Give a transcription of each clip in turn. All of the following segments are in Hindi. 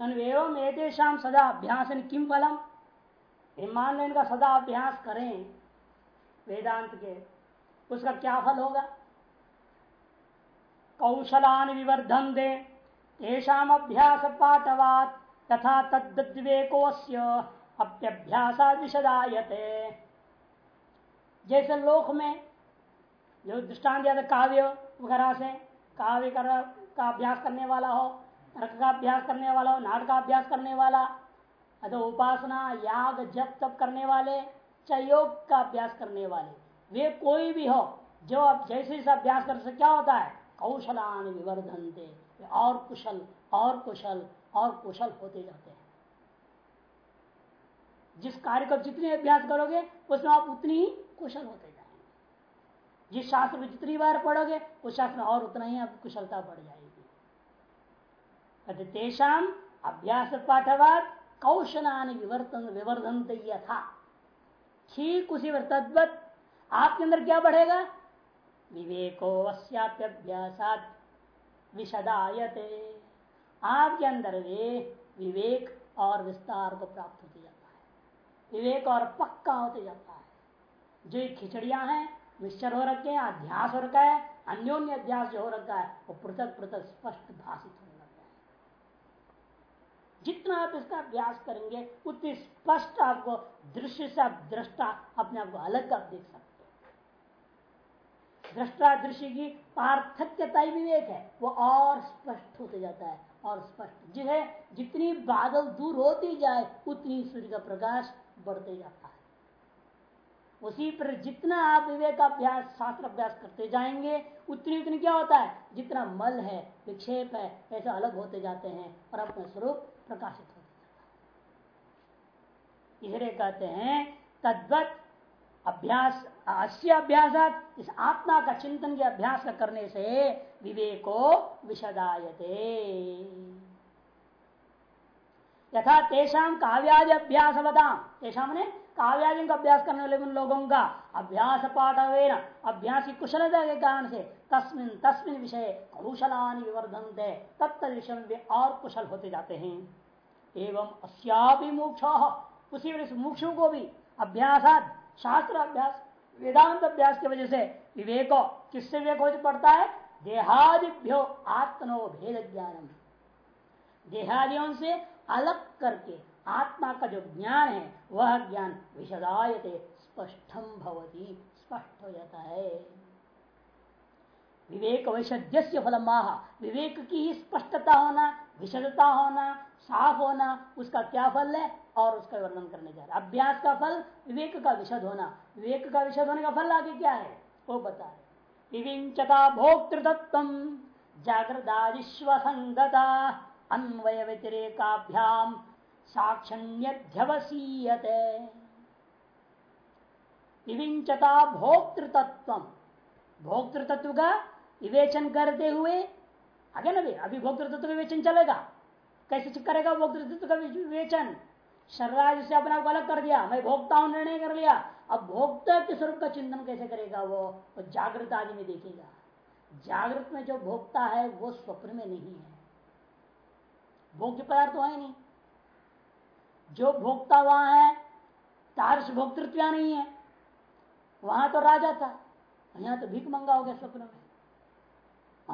एवं एतेषाम सदा अभ्यास किम फलम? मान लेने का सदा अभ्यास करें? वेदांत के, उसका क्या फल होगा? कौशलान विवर्धन दे तेषाम अभ्यास पाठवात तथा तद्विवेको अप्यभ्यास विशदायते जैसे लोक में, जो दृष्टांत दिया काव्य वगैरह से, काव्य का अभ्यास करने वाला हो तर्क का अभ्यास करने वाला हो नाट का अभ्यास करने वाला अथवा उपासना, याग, जप तप करने वाले चाहे योग का अभ्यास करने वाले, वे कोई भी हो, जो आप जैसे जैसे अभ्यास कर से क्या होता है? कौशलान विवर्धनते और कुशल और कुशल और कुशल होते जाते हैं। जिस कार्य को जितने अभ्यास करोगे, उसमें आप उतनी ही कुशल होते जाएँगे। जिस शास्त्र में जितनी बार पढ़ोगे, उस शास्त्र में और उतना ही आप कुशलता बढ़ जाएगी। तेषाम अभ्यास पाठवाद कौशलान विवर्तन विवर्धन यथा। ठीक उसी तद्वत आपके अंदर क्या बढ़ेगा। विवेको अस्याप्यभ्यासात विशदायते आपके अंदर वे विवेक और विस्तार को प्राप्त होते जाता है। विवेक और पक्का होते जाता है। जो खिचड़ियाँ हैं मिश्चर हो रखे हैं, अध्यास हो रखा है, अन्योन्य अध्यास जो हो रखा है, वो पृथक पृथक स्पष्ट भाषित है जितना आप इसका अभ्यास करेंगे, उतनी स्पष्ट आपको दृश्य से आप दृष्टा अपने आप को अलग आप देख सकते दृष्टा दृश्य की पार्थक्यता ही विवेक है, वो और स्पष्ट होते जाता है, और स्पष्ट। जिसे जितनी बादल दूर होती जाए, उतनी सूर्य का प्रकाश बढ़ते जाता है। उसी पर जितना आप विवेकाभ्यास शास्त्र अभ्यास करते जाएँगे, उतनी उतनी क्या होता है? जितना मल है, विक्षेप है, ऐसे अलग होते जाते हैं, और अपना स्वरूप प्रकाशित होते जाता है। इसलिए कहते हैं, तद्वत अभ्यास अश्य अभ्यास इस आत्मा का चिंतन के अभ्यास करने से विवेको विशदायते यथा तेषाम काव्यादि अभ्यास बताम तेषा ने काव्यादि का अभ्यास करने वाले उन लोगों का अभ्यास पाठ अभ्यास की कुशलता के कारण से तस्मिन तस्मिन विषय कौशलानि विवर्धनते तत्त विषय और कुशल होते जाते हैं। एवं अस्यापि उसी मुक्षु को भी अभ्यासात, शास्त्र अभ्यास, वेदांत अभ्यास की वजह से विवेको, किससे विवेक पड़ता है? देहादिभ्यो आत्मनो भेद ज्ञानम। देहादियों से अलग करके आत्मा का जो ज्ञान है, वह ज्ञान विशदायते स्पष्टम भवती, स्पष्ट हो जाता है। विवेक वैषद्य फल माह विवेक की ही स्पष्टता होना विशदता होना, साफ़ होना, उसका क्या फल है? और उसका वर्णन करने जा रहे अभ्यास का फल, विवेक का विशद होना। विवेक का विशद होने का फल आगे क्या है? वो बता रहे विविचता भोक्तृतत्व जागृदादिश्वसंगता अन्वय व्यतिरेकाभ्याम साक्षण्यध्यवसीयते। विविचता भोक्तृतत्व भोक्तृतत्व का विवेचन करते हुए आगे ना अभी भोक्तृतत्व का विवेचन चलेगा। कैसे करेगा भोक्तृत्व का विवेचन शरीर से अपने आप अलग कर दिया, मैं भोक्ता हूँ, निर्णय कर लिया। अब भोक्ता के स्वरूप का चिंतन कैसे करेगा वो? वो जागृत आदि में देखेगा। जागृत में जो भोक्ता है, वो स्वप्न में नहीं है। भोग्य पदार्थ तो है नहीं। जो भोक्ता वहाँ है, तारस भोक्तृत्व नहीं है। वहाँ तो राजा था, यहाँ तो भीख मंगा हो गया स्वप्न में।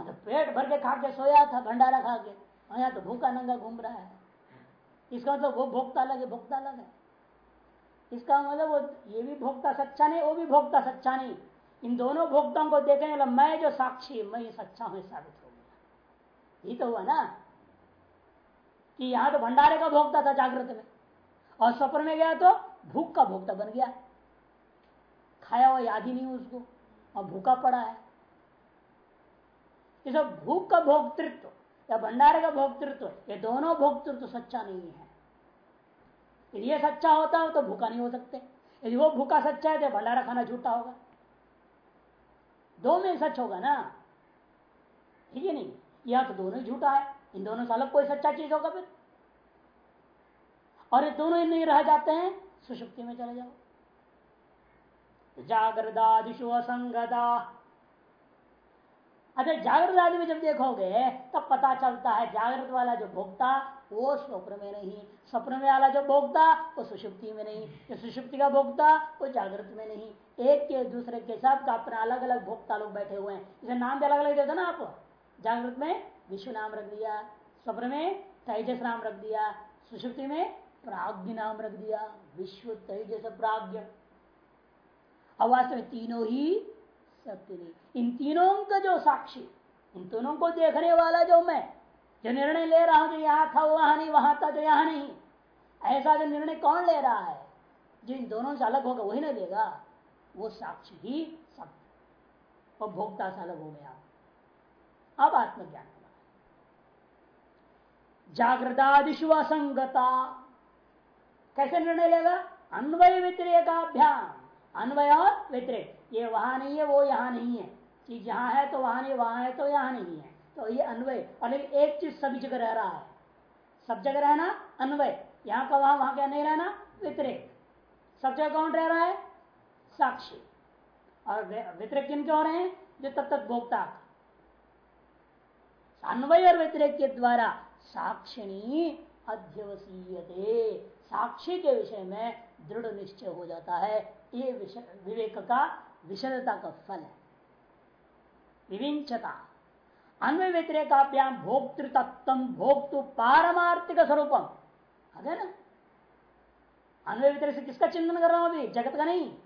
तो पेट भर के खा के सोया था भंडारा खा के। यहाँ तो भूखा नंगा घूम रहा है। इसका मतलब वो भोक्ता अलग है भोक्ता अलग है इसका मतलब वो, ये भी भोक्ता सच्चा नहीं, वो भी भोक्ता सच्चा नहीं। इन दोनों भोक्ताओं को देखेंगे मतलब मैं जो साक्षी, मैं सच्चा हूँ साबित हो गया। ये तो हुआ ना कि यहाँ तो भंडारे का भोक्ता था जागृत में, और स्वप्न में गया तो भूख का भोक्ता बन गया। खाया हुआ याद ही नहीं उसको, और भूखा पड़ा है। इस भूख का भोक्तृत्व, या भंडारे का भोक्तृत्व, ये दोनों भोक्तृत्व सच्चा नहीं है। यदि ये सच्चा होता है तो भूखा नहीं हो सकते। यदि वो भूखा सच्चा है तो भंडारा खाना झूठा होगा। दो में सच होगा ना? ठीक है नहीं? यह तो दोनों ही झूठा है। इन दोनों से अलग कोई सच्चा चीज़ होगा फिर। और ये दोनों ही नहीं रह जाते हैं, सुषुप्ति में चले जाओ। जागृदादिशु असंगता अच्छा जागृत आदि में जब देखोगे, तब पता चलता है जागृत वाला जो भोक्ता, वो स्वप्न में नहीं। स्वप्न में वाला जो भोक्ता, वो सुषुप्ति में नहीं। जो सुषुप्ति का भोक्ता, वो जागृत में नहीं। एक के दूसरे के साथ अपना अलग अलग भोक्ता लोग बैठे हुए हैं। इसे नाम भी अलग अलग देते ना आप? जागृत में विश्व नाम रख दिया। स्वप्न में तेजस नाम रख दिया। सुषुप्ति में प्राग्ञ नाम रख दिया। विश्व तेजस प्राग्ञ। अवास्तव में तीनों ही इन तीनों का जो साक्षी इन तीनों को देखने वाला जो मैं, जो निर्णय ले रहा हूँ, जो यहाँ था, वहाँ नहीं, वहाँ था तो यहाँ नहीं, ऐसा जो निर्णय कौन ले रहा है, जो इन दोनों से अलग होगा वही ना लेगा, वो साक्षी ही सत्य और भोक्ता से अलग हो गया। अब आत्मज्ञान होगा जागृदादिशु असंगता। कैसे निर्णय लेगा? अन्वय व्यतिरेकाभ्याम अन्वय और व्यतिरेक ये वहाँ नहीं है, वो यहाँ नहीं है। चीज़ यहाँ है तो वहाँ नहीं, वहाँ है तो यहाँ नहीं है। तो ये अन्वय, और लेकिन एक चीज़ सभी जगह रह रहा है। सब जगह रहना, अन्वय। यहाँ का वहाँ वहाँ क्या नहीं रहना व्यतिरेक सब जगह कौन रह रहा है? साक्षी। और व्यतिरेक किन के हो रहे हैं? जो तब तक भोक्ता अन्वय और व्यतिरेक के द्वारा साक्षिणी अध्यवसीयते। साक्षी के विषय में दृढ़ निश्चय हो जाता है। ये विवेक का विशदता का फल है। विविंचता। अन्वय व्यतिरेकाभ्याम भोक्तृतत्व भोक्तु पारमार्थिक स्वरूपम अगे ना। अन्वय व्यतिरेक से किसका चिंतन कर रहा हूँ अभी? जगत का नहीं।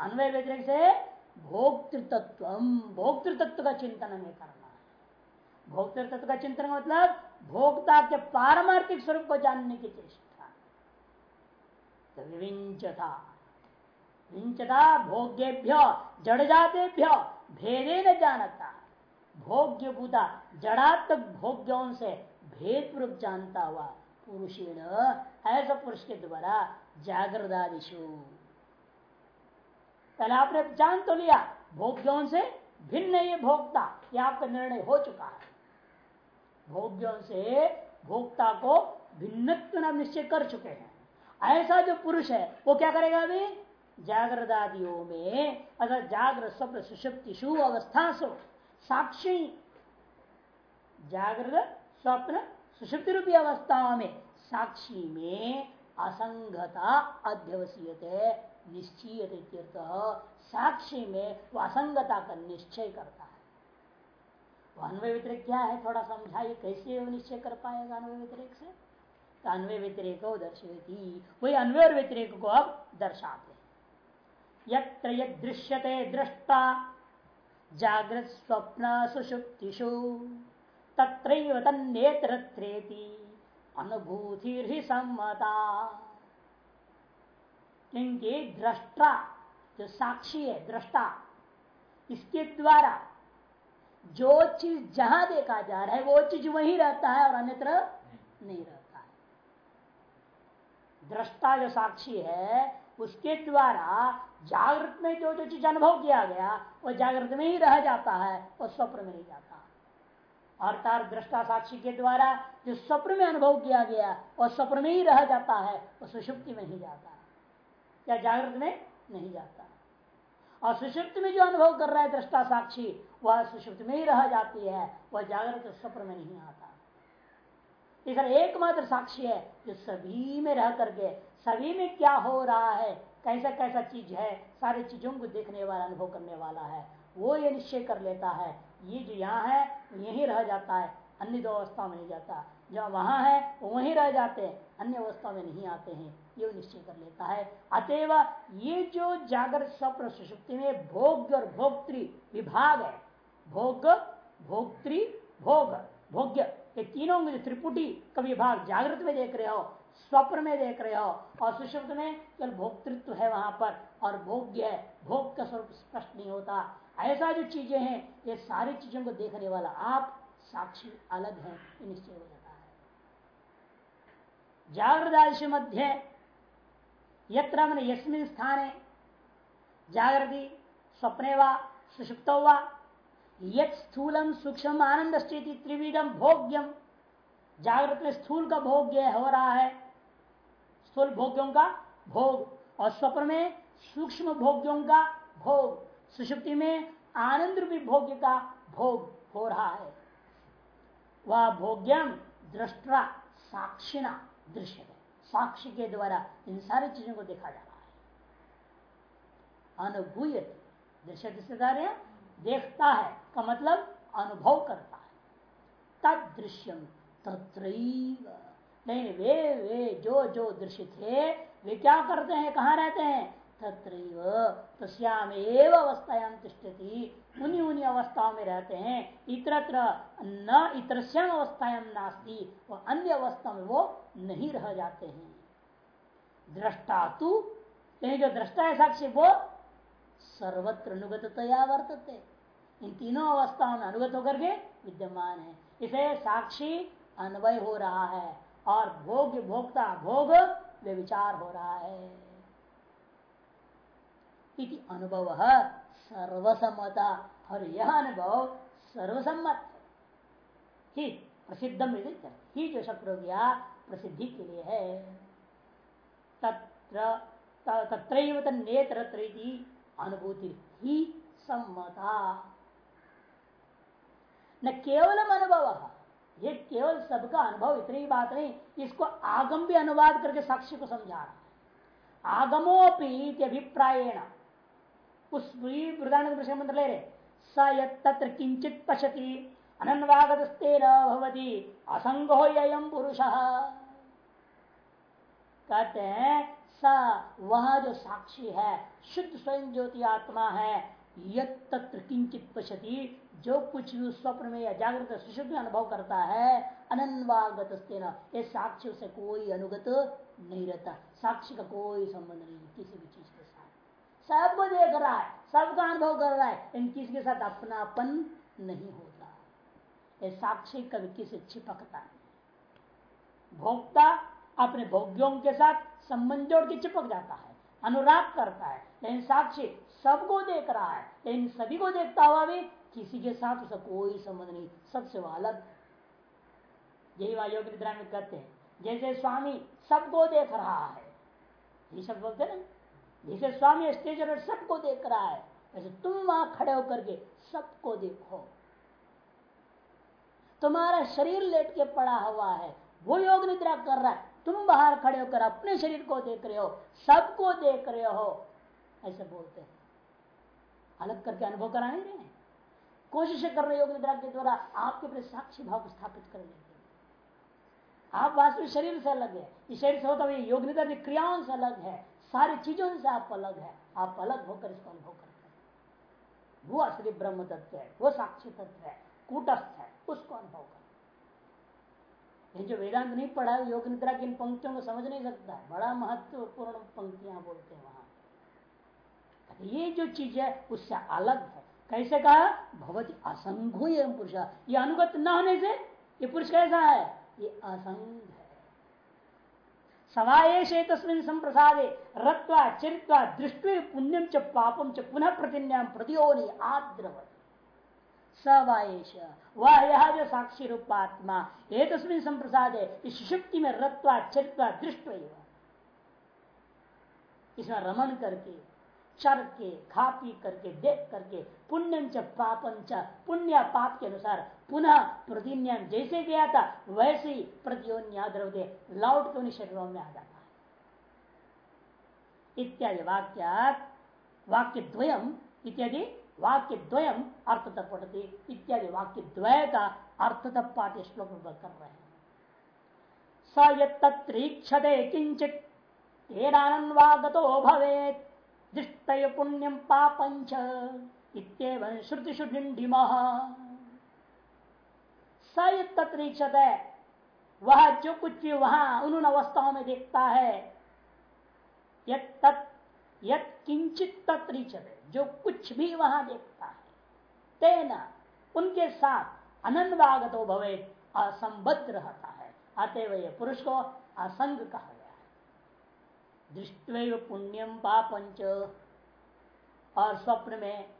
अन्वय व्यतिरेक से भोक्तृतत्व भोक्तृतत्व का चिंतन हमें करना है। भोक्तृतत्व का चिंतन का मतलब भोक्ता के पारमार्थिक स्वरूप को जानने की चेष्टा। तो विविंचता। विंचता भोग्यभ्य जड़ जातेभ्य भेदे न जानता। भोग्य बुदा जड़ात्मक भोग्यों से भेद पूर्वक जानता हुआ पुरुषेण, ऐसा पुरुष के द्वारा जागृदादिशु पहले आपने जान तो लिया, भोग्यों से भिन्न ये भोक्ता, ये आपका निर्णय हो चुका है। भोग्यों से भोक्ता को भिन्नत्व निश्चय कर चुके हैं। ऐसा जो पुरुष है, वो क्या करेगा अभी? जागृदादियों में, अगर जागृत स्वप्न सुषुप्ति शु अवस्था सो साक्षी जागृत स्वप्न सुषुप्ति रूपी अवस्थाओं में, साक्षी में असंगता अध्यवसीयते निश्चय साक्षी में वो असंगता का निश्चय करता है। अन्वय व्यतिरिक क्या है? थोड़ा समझाइए, कैसे वो निश्चय कर पाएगा अन्वय व्यतिरिक से? तो अन्वय व्यतिरेक दर्शेती वही अन्वय और व्यतिरेक को अब दर्शाते यत्र यदृश्यते दृष्टा जागृत स्वप्न सुषुप्तिषु तत्रैव तन्नेत्रत्रेति अनुभूति सम्मता क्योंकि दृष्टा जो साक्षी है, दृष्टा, इसके द्वारा जो चीज़ जहाँ देखा जा रहा है, वो चीज़ वही रहता है और अन्यत्र नहीं रहता है। दृष्टा जो साक्षी है, उसके द्वारा जागृत में जो जो चीज़ अनुभव किया गया वो जागृत में ही रह जाता है वो स्वप्न में नहीं जाता। अर्थात दृष्टा साक्षी के द्वारा जो स्वप्न में अनुभव किया गया वो स्वप्न में ही रह जाता है वो सुषुप्ति में ही जाता है, या जागृत में नहीं जाता। और सुषुप्त में जो अनुभव कर रहा है दृष्टा साक्षी, वह सुषुप्त में ही रह जाती है, वह जागृत स्वप्न में नहीं आता। इस एकमात्र साक्षी है, जो सभी में रह करके, सभी में क्या हो रहा है कैसा कैसा चीज़ है, सारी चीज़ों को देखने वाला, अनुभव करने वाला है। वो ये निश्चय कर लेता है, ये जो यहाँ है, यही रह जाता है, अन्य दो अवस्थाओं में नहीं जाता। जो वहाँ है, वहीं रह जाते हैं, अन्य अवस्थाओं में नहीं आते हैं, ये निश्चय कर लेता है। अतएव ये जो जागर स्वप्न सुषुप्ति में भोग्य और भोक्तृ विभाग है, भोग, भोक्तृ, भोग, भोग्य, ये तीनों में त्रिपुटी का विभाग जागृत में देख रहे हो स्वप्न में देख रहे हो। और सुषुप्त में केवल भोक्तृत्व है वहाँ पर, और भोग्य है। भोग का स्वरूप स्पष्ट नहीं होता। ऐसा जो चीज़ें हैं, ये सारी चीज़ों को देखने वाला आप साक्षी अलग है निश्चय हो जाता है। जागृदाश मध्य, यत्र मन यस्मिन स्थान, जागृति स्वप्ने व, सुषुप्त व, यत सूक्ष्म आनंद स्थिति त्रिविधम भोग्यम। जागृत में स्थूल का भोग्य हो रहा है। स्थूल भोग्यों का भोग और स्वप्न में सूक्ष्म भोग्यों का भोग, सुषुप्ति में आनंद रूपी भोग्य का भोग हो रहा है। वह भोग्यम दृष्टा साक्षिणा दृश्य साक्षी के द्वारा इन सारी चीज़ों को देखा जा रहा है। अनुभूय दृश्य दृश्य देखता है, का मतलब अनुभव करता है। तद दृश्यम तत्र नहीं वे वे, जो जो दृश्य थे, वे क्या करते हैं, कहाँ रहते हैं? तत्र तस्याम एव अवस्थायाम तिष्ठती। उन्हीं उन्हीं अवस्थाओं में रहते हैं। इतरत्र, न इतरस्याम अवस्थायाम नास्ती और अन्य अवस्था में वो नहीं रह जाते हैं। दृष्टा तु जो दृष्टा है साक्षी, वो सर्वत्र अनुगतया वर्तते। इन तीनों अवस्थाओं में अनुगत होकर के विद्यमान है। इसे साक्षी अन्वय हो रहा है। और भोग भोक्ता भोग वे विचार हो रहा है। इति अनुभव सर्वसम्मता। और यह अनुभव सर्वसम्मत ही। प्रसिद्धम ही जो शब्द हो गया प्रसिद्धि के लिए है। तत्र तत्र अनुभूति ही सम्मता। न केवलम अनुभव ये केवल सबका अनुभव, इतनी बात नहीं, इसको आगम भी अनुवाद करके साक्षी को समझा रहा है। आगमोपी अभिप्रायण उस मंत्र ले रहे। स यत्र किंचित पशति अनन्वागत भवती असंगो यम पुरुष। कहते हैं, स वह जो साक्षी है, शुद्ध स्वयं ज्योति आत्मा है यत्र किंचित पशति जो कुछ भी स्वप्न में या जागृत सुशुद्ध में अनुभव करता है अनन्वागत ये साक्षी से कोई अनुगत नहीं रहता। साक्षी का कोई संबंध नहीं, किसी भी चीज़ के साथ। सबको देख रहा है, सबका अनुभव कर रहा है इन किसी के साथ अपनापन नहीं होता। ये साक्षी कभी किसी चिपकता नहीं। भोक्ता अपने भोग्यों के साथ संबंध जोड़ के चिपक जाता है, अनुराग करता है, लेकिन साक्षी सबको देख रहा है, लेकिन सभी को देखता हुआ भी किसी के साथ उसका कोई संबंध नहीं, सबसे अलग यही वह योग निद्रा में कहते हैं। जैसे स्वामी सबको देख रहा है, ये सब बोलते ना? जैसे स्वामी स्टेज पर सबको देख रहा है, वैसे तुम वहाँ खड़े होकर के सबको देखो। तुम्हारा शरीर लेट के पड़ा हुआ है, वो योग निद्रा कर रहा है, तुम बाहर खड़े होकर अपने शरीर को देख रहे हो, सबको देख रहे हो, ऐसे बोलते हैं। अलग करके अनुभव करा नहीं रहे कोशिश कर रहे योग निद्रा के द्वारा आपके अपने साक्षी भाव स्थापित कर लेते आप वास्तविक शरीर से अलग है। इस शरीर से होता हुआ योग निद्रा क्रियाओं से अलग है। सारी चीज़ों से आप अलग है। आप अलग होकर इसको अनुभव करते हैं। वो असली ब्रह्म तत्व है। वो साक्षी तत्व है। कूटस्थ है। उसको अनुभव कर। ये जो वेदांत नहीं पढ़ा योग निद्रा की इन पंक्तियों को समझ नहीं सकता। बड़ा महत्वपूर्ण पंक्तियाँ बोलते हैं वहाँ। ये जो चीज़ है, उससे अलग है। कैसे कहा? भगवती असंघो ये पुरुष। ये अनुगत न होने से, ये पुरुष कैसा है? ये असंग है। तस्मिन संप्रसादे, रत्वा चित्वा दृष्टि पुण्यम च पापम च पुनः प्रतिन्याम प्रतियोनि आद्रवत। सवाएश वह यह जो साक्षी रूपात्मा, ये तस्वीर संप्रसाद, इस सुषुप्ति में रत्वा चित्वा दृष्ट इसमें रमन करके चर के खा पी करके, देख करके पुण्यम च पापम च पुण्य पाप के अनुसार पुनः प्रतिन्यम जैसे गया था वैसे ही प्रतियोन्या द्रव्य लौट के उन्हीं शरीरों में आ जाता है। इत्यादि वाक्या वाक्य द्वयम इत्यादि वाक्य द्वयम अर्थ पढ़ते इत्यादि वाक्य द्वय का अर्थ पाठ्य श्लोक कर रहे हैं। स यत्रीक्षते किंचित तेरानन्वागतो भवेत। दृष्ट पुण्यम पापंच इतव श्रुतिषु डिंडिम स यत्रीक्षत वह जो कुछ भी वहाँ उन अवस्थाओं में देखता है, यत किंचित तत्रीक्षत, जो कुछ भी वहाँ देखता है, तेना उनके साथ अनंदागत भवे असंबद्ध रहता है। अतएव ये पुरुष को असंग कहा गया है दृष्टि पुण्यम पापंच और स्वप्न में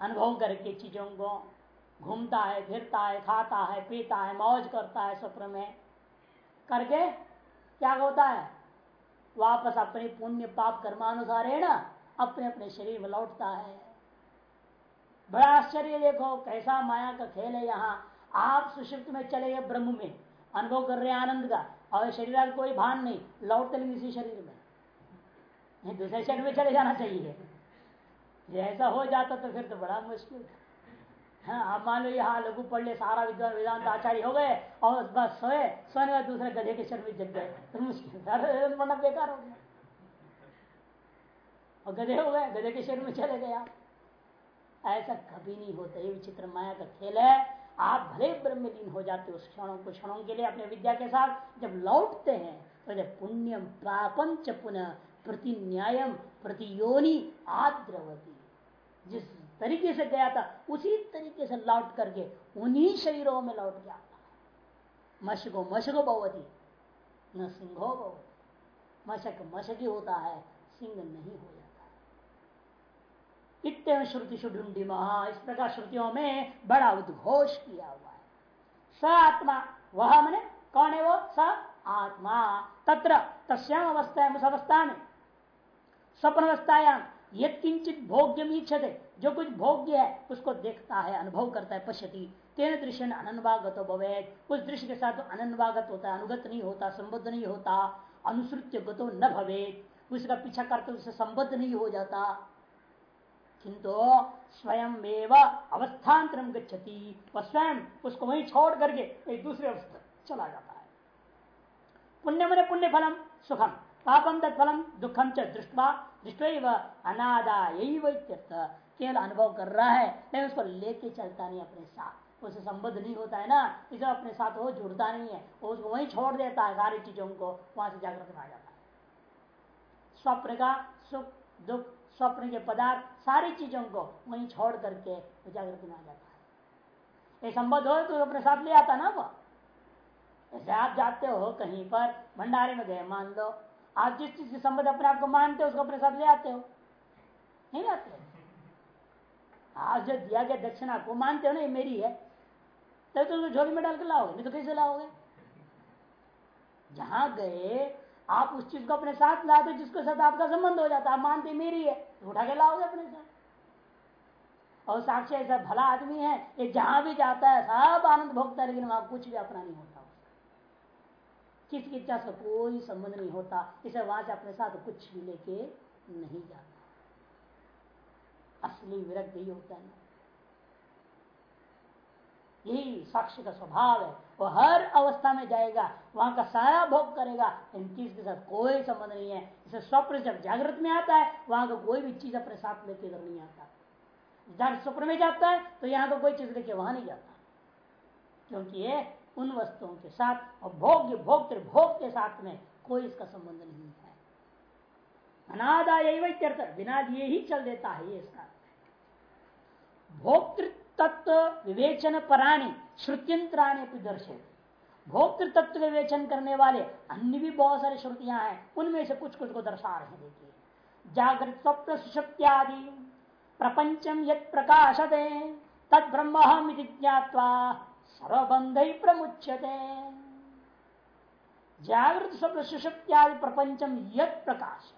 अनुभव करके चीज़ों को घूमता है, फिरता है, खाता है, पीता है, मौज करता है स्वप्न में। करके क्या होता है? वापस अपने पुण्य पाप कर्मानुसार है ना अपने अपने शरीर में लौटता है। बड़ा आश्चर्य देखो, कैसा माया का खेल है यहाँ। आप सुषिप्त में चले गए ब्रह्म में। अनुभव कर रहे आनंद का। और शरीर का कोई भान नहीं लौटते नहीं इसी शरीर में। दूसरे शरीर में चले जाना चाहिए। ऐसा हो जाता तो फिर तो बड़ा मुश्किल हाँ आप मान लो यहाँ लघु पढ़ ले, सारा विद्वान वेदांत आचार्य हो गए, और बस सोए सोने बाद दूसरे गधे के शरीर में जग गए। तो मुश्किल बड़ा बेकार हो गया। और गधे हो गए, गधे के शरीर में चले गए ऐसा कभी नहीं होता। ये विचित्र माया का खेल है। आप भले ब्रह्म लीन हो जाते उस क्षणों कुछ क्षणों के लिए अपने विद्या के साथ जब लौटते हैं तो जब पुण्यम पापम च पुनः प्रति न्यायम प्रति योनि आद्रवती। जिस तरीके से गया था, उसी तरीके से लौट करके उन्हीं शरीरों में लौट के है मशको मशको भवती, न सिंहो भवती। मशक मशकी होता है, सिंह नहीं हो इतने श्रुति महा, इस प्रकार श्रुतियों में बड़ा उद्घोष किया हुआ है। स आत्मा वह मैंने कौन है वो? स आत्मा। तत्र तस्याम अवस्था है उस अवस्था में स्वप्न अवस्थायाम यद किंचित भोग्यम इच्छते जो कुछ भोग्य है, उसको देखता है, अनुभव करता है, पश्यति। तेन दृश्य अनन्वागत भवे उस दृश्य के साथ अनन्वागत होता है, अनुगत नहीं होता, संबद्ध नहीं होता, अनुसृत्य गतो न भवे उसका पीछा करते उससे संबद्ध नहीं हो जाता। किंतु स्वयं अवस्थान्तरम गति वह स्वयं उसको वहीं छोड़ करके एक दूसरे अवस्था चला जाता है। पुण्य मन पुण्य फलम, सुखम। पापम तत्फलम दुखम च दृष्टवा दृष्ट अनादा यही केवल अनुभव कर रहा है, लेकिन उसको लेके चलता नहीं अपने साथ। उससे संबद्ध नहीं होता है ना, इसे अपने साथ वो जुड़ता नहीं है। वो उसको वहीं छोड़ देता है सारी चीज़ों को, वहाँ से जागृत में आ जाता है। स्वप्न का सुख, दुख स्वप्न के पदार्थ, सारी चीज़ों को वहीं छोड़ करके जागृत में आ जाता है। ये संबद्ध हो तो अपने साथ ले आता ना वो? जैसे आप जाते हो कहीं पर, भंडारे में गए, मान लो, आप जिस चीज़ के संबंध अपने आप को मानते हो, उसको अपने साथ ले आते हो। नहीं लाते आज जो दिया गया दक्षिणा को मानते हो ना, ये मेरी है। तब तो झोली में डाल कर लाओगे, नहीं तो कैसे लाओगे? जहाँ गए, आप उस चीज़ को अपने साथ लाते जिसके साथ आपका संबंध हो जाता आप मानते मेरी है। उठा के लाओगे अपने साथ और साक्षी, ऐसा भला आदमी है, ये जहाँ भी जाता है, सब आनंद भोगता है, लेकिन वहाँ कुछ भी अपना नहीं होता किसी की इच्छा से कोई संबंध नहीं होता, इसे वहाँ से अपने साथ कुछ भी लेके नहीं जाता। असली विरक्त ही होता है। यही साक्ष्य का स्वभाव है। वो हर अवस्था में जाएगा, वहाँ का सारा भोग करेगा। इन चीज़ के साथ कोई संबंध नहीं है। इसे स्वप्न जब जागृत में आता है, वहाँ का कोई भी चीज़ अपने साथ लेके इधर नहीं आता। जब स्वप्न में जाता है तो यहाँ का कोई चीज़ लेके वहाँ नहीं जाता। क्योंकि ये उन वस्तुओं के साथ और भोग्य भोग भोग के साथ में कोई इसका संबंध नहीं है। अनादा यही बिना दिए ही चल देता है ये इसका भोक्तृत्व विवेचन पराणी, श्रुत्यंत्राणी दर्शित भोक्तृत्व विवेचन करने वाले अन्य भी बहुत सारी श्रुतियाँ हैं, उनमें से कुछ कुछ को दर्शा रहे हैं, देखिए। जागृत स्वप्न सुशक्त्यादि प्रपंचम यद प्रकाशते तद ब्रह्म ज्ञावा सर्वबंध प्रमुच्यते। जागृत स्वप्न सुशक्त्यादि प्रपंचम यद प्रकाश।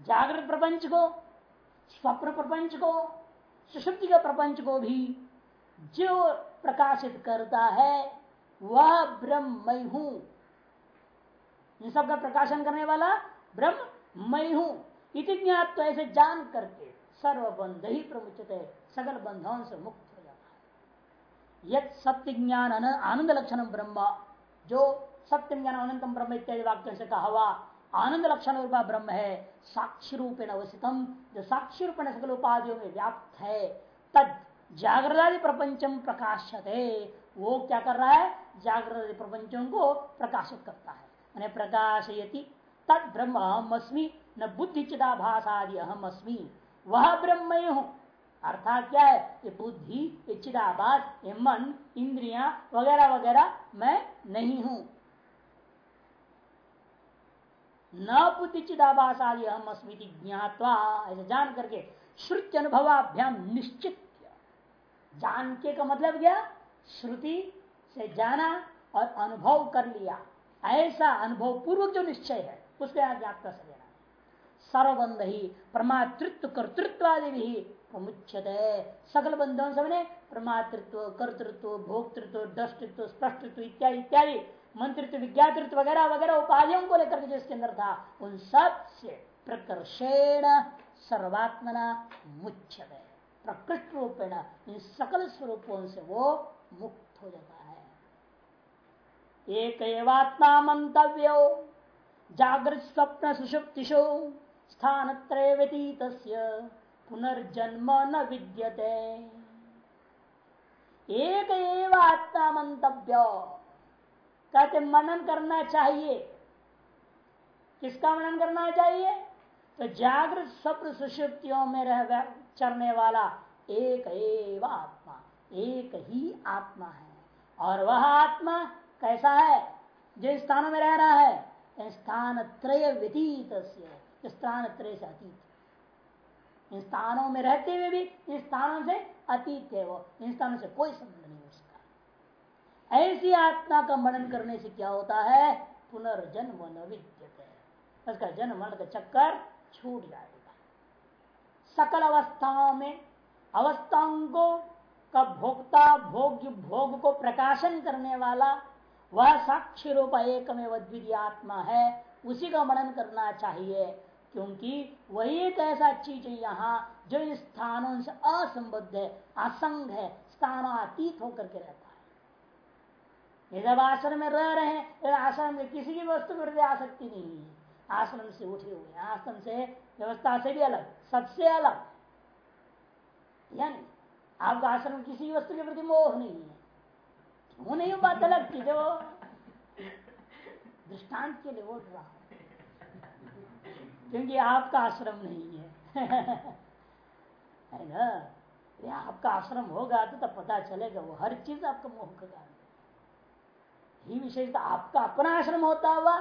जागृत प्रपंच को, स्वप्न प्रपंच को सुषुप्ति के प्रपंच को भी जो प्रकाशित करता है, वह ब्रह्म मैं हूँ। इन सब का प्रकाशन करने वाला ब्रह्म मैं हूँ। इति ज्ञात तो ऐसे जान करके सर्वबंध ही प्रमुचित है सकल बंधों से मुक्त हो जाता है। यद सत्य ज्ञान आनंद लक्षण ब्रह्म, जो सत्य ज्ञान अनंतम ब्रह्म इत्यादि वाक्य से कहा हुआ आनंद लक्षण रूपा ब्रह्म है साक्षी रूपेण अवस्थितम जो साक्षी रूपेण सकल उपाधियों में व्याप्त है, तद जागृदादि प्रपंचम प्रकाशते वो क्या कर रहा है? जागृत प्रपंचों को प्रकाशित करता है। मैंने प्रकाशयति, तद ब्रह्म अहम अस्मी न बुद्धि चिदा चिदाभासादि अहम अस्मी वह ब्रह्म हूँ। अर्थात क्या है? ये बुद्धि, ये चिदाभास, ये मन, इंद्रिया, वगैरह वगैरह मैं नहीं हूँ। न बुद्धि चिदाभासादि हम अस्मृति ज्ञातवा ऐसे जान करके श्रुति अनुभवाभ्याम निश्चित जान के का मतलब क्या? श्रुति से जाना और अनुभव कर लिया। ऐसा अनुभव पूर्वक जो निश्चय है, उसके यहाँ ज्ञात कर सकेगा सर्वबंध ही परमातृत्व कर्तृत्व आदि भी प्रमुचते सकल बंधन सबने प्रमातृत्व, कर्तृत्व, भोक्तृत्व, दृष्टित्व, स्पष्टत्व इत्यादि इत्यादि मंत्रित्व, विज्ञातृत्व वगैरह वगैरह उपाधियों को लेकर के जिसके अंदर था, उन सबसे प्रकर्षेण सर्वात्मना मुच्छते। प्रकृष्ट रूपेण, इन सकल स्वरूपों से वो मुक्त हो जाता है। एक एवात्मा मंतव्यो, जागृत स्वप्न सुषुप्तिशो स्थान व्यतीत पुनर्जन्म न विद्यते। एक आत्मा मंतव्य। कहते, मनन करना चाहिए। किसका मनन करना चाहिए? तो जागृत स्वप्न सुषुप्तियों में रह चरने वाला एक एव आत्मा, एक ही आत्मा है। और वह आत्मा कैसा है? जिन स्थानों में रह रहा है स्थान त्रय व्यतीत स्थान त्रय से अतीत। इन स्थानों में रहते हुए भी, इन स्थानों से अतीत है वो, इन स्थानों से कोई संबंध नहीं ऐसी आत्मा का मनन करने से क्या होता है? पुनर्जन्म उसका जन्म मरण का चक्कर छूट जाएगा। सकल अवस्थाओं में अवस्थाओं को का भोक्ता भोग्य भोग को प्रकाशन करने वाला वह साक्षी रूप एक आत्मा है, उसी का मनन करना चाहिए। क्योंकि वही एक ऐसा चीज़ है यहाँ जो स्थानों से असंबद्ध है, असंग है, स्थानातीत होकर के रहता है जब आश्रम में रह रहे हैं आश्रम में किसी भी वस्तु पर आसक्ति नहीं है। आश्रम से उठे हुए आश्रम से व्यवस्था से भी अलग, सबसे अलग। यानी आपका आश्रम किसी वस्तु के प्रति मोह नहीं है। वो नहीं बात अलग थी, जो दृष्टांत के लिए बोल रहा क्योंकि आपका आश्रम नहीं है। है ना? ये आपका आश्रम होगा तो तब पता चलेगा, वो हर चीज़ आपका मोह का ही विशेषता आपका अपना आश्रम होता हुआ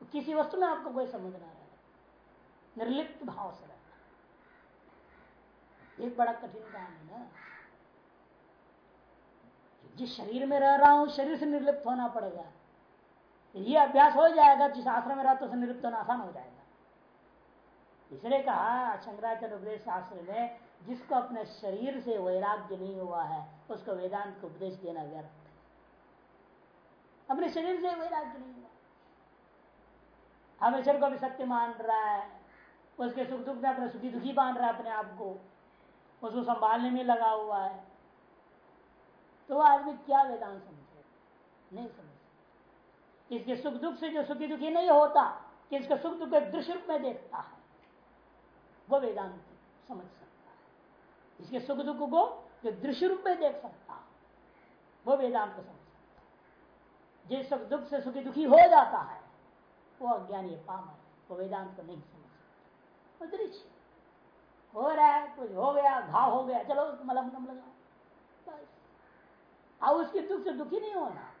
तो किसी वस्तु में आपको कोई समझ ना रहे निर्लिप्त भाव से रहना। एक बड़ा कठिन काम है ना। जिस शरीर में रह रहा हूँ, शरीर से निर्लिप्त होना पड़ेगा। ये अभ्यास हो जाएगा, जिस आश्रम में रहता तो निर्लिप्त होना आसान हो जाएगा। इसलिए कहा, शंकराचार्य उपदेश शास्त्र में, जिसको अपने शरीर से वैराग्य नहीं हुआ है, उसको वेदांत को उपदेश देना व्यर्थ। अपने शरीर से वैराग्य नहीं हुआ। हमेशा को भी सत्य मान रहा है। उसके सुख दुख में अपने सुखी दुखी मान रहा है अपने आप को। उसको संभालने में लगा हुआ है। तो आदमी क्या वेदांत समझे? नहीं समझ इसके सुख दुख से जो सुखी दुखी नहीं होता कि इसका सुख दुख दृश्य रूप में देखता है, वो वेदांत समझ सकता है। इसके सुख दुख को जो दृश्य रूप में देख सकता है, वो वेदांत समझ जिस सुख दुख से सुखी दुखी हो जाता है। वो अज्ञानी पामर वो वेदांत को नहीं समझ सकता। हो। रहा है, कुछ हो गया, घाव हो गया, चलो मलम नम लगाओ। बस। अब उसके दुख से दुखी नहीं होना।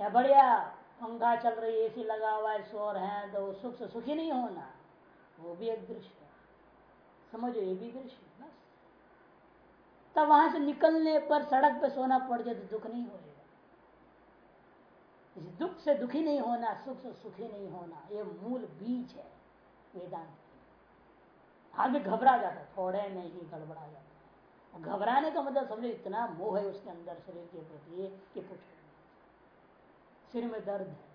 या बढ़िया, पंखा चल रही, एसी लगा हुआ है शोर है तो सुख से सुखी नहीं होना। वो भी एक दृश्य है। समझो, ये भी दृश्य बस। तब वहाँ से निकलने पर सड़क पे सोना पड़ जाए तो दुख नहीं होएगा। इस दुख से दुखी नहीं होना, सुख से सुखी नहीं होना, ये मूल बीज है वेदांत आदमी घबरा जाता, थोड़े में ही गड़बड़ा जाता। घबराने का मतलब समझो, इतना मोह है उसके अंदर शरीर के प्रति, कि पूछो सिर में दर्द है।